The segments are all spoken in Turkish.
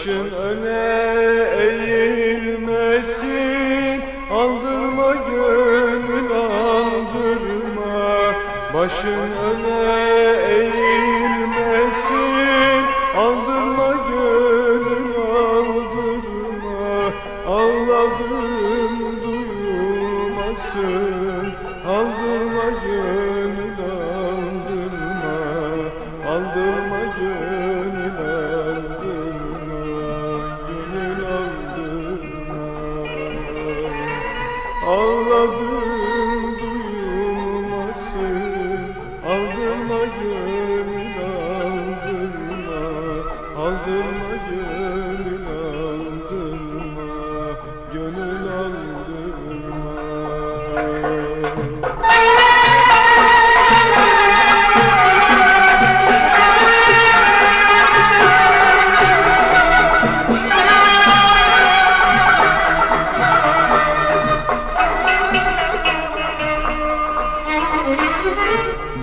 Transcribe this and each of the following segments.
Başın öne eğilmesin Aldırma gönül aldırma. Başın öne eğilmesin Aldırma gönül aldırma. Ağladım duyulmasın Aldırma gönül Gönül aldırma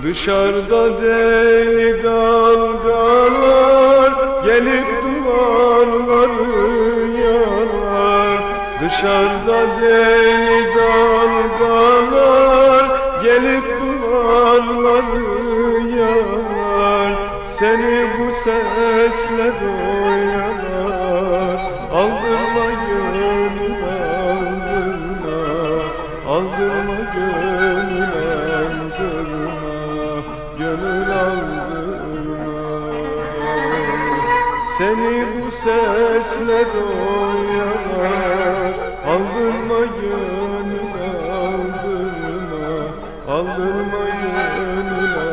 Dışarıda deli dalgalar Gelip duvarları Dışarıda deli dalgalar Gelip duvarları yalar. Seni bu sesler oyalar Aldırma gönül aldırma. Aldırma gönül aldırma. Gönül aldırma. Seni bu sesler oyalar Aldırma gönül aldırma Aldırma gönül aldırma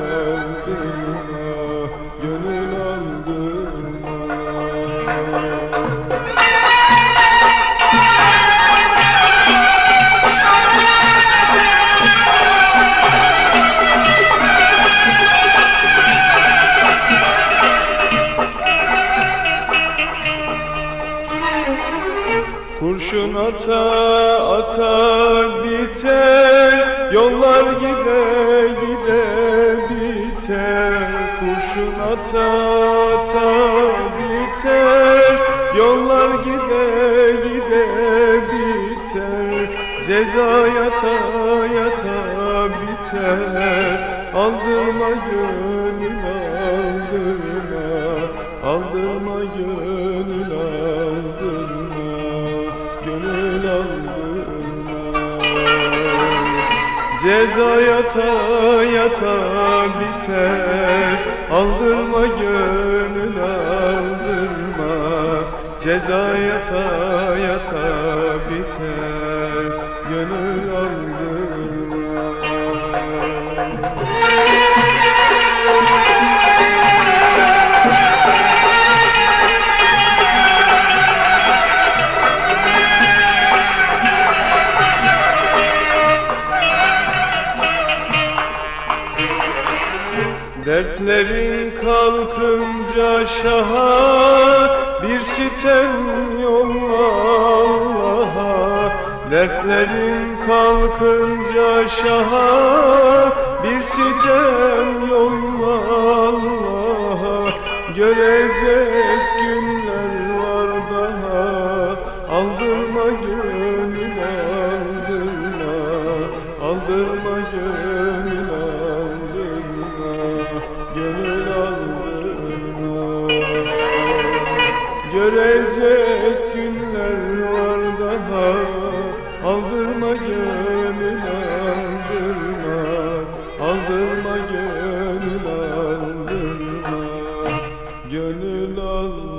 Kurşun ata ata biter Yollar gide gide biter. Kurşun ata ata biter Yollar gide gide biter. Ceza yata yata biter Aldırma gönül Ceza yata yata biter. Aldırma gönül aldırma. Ceza yata yata biter. Gönül aldırma Dertlerin kalkınca şaha Bir sitem yolla Allah'a. Dertlerin kalkınca şaha Bir sitem yolla Allah'a. Görecek günler Aldırma gönül aldırma. Aldırma gönül aldırma. Gönül aldırma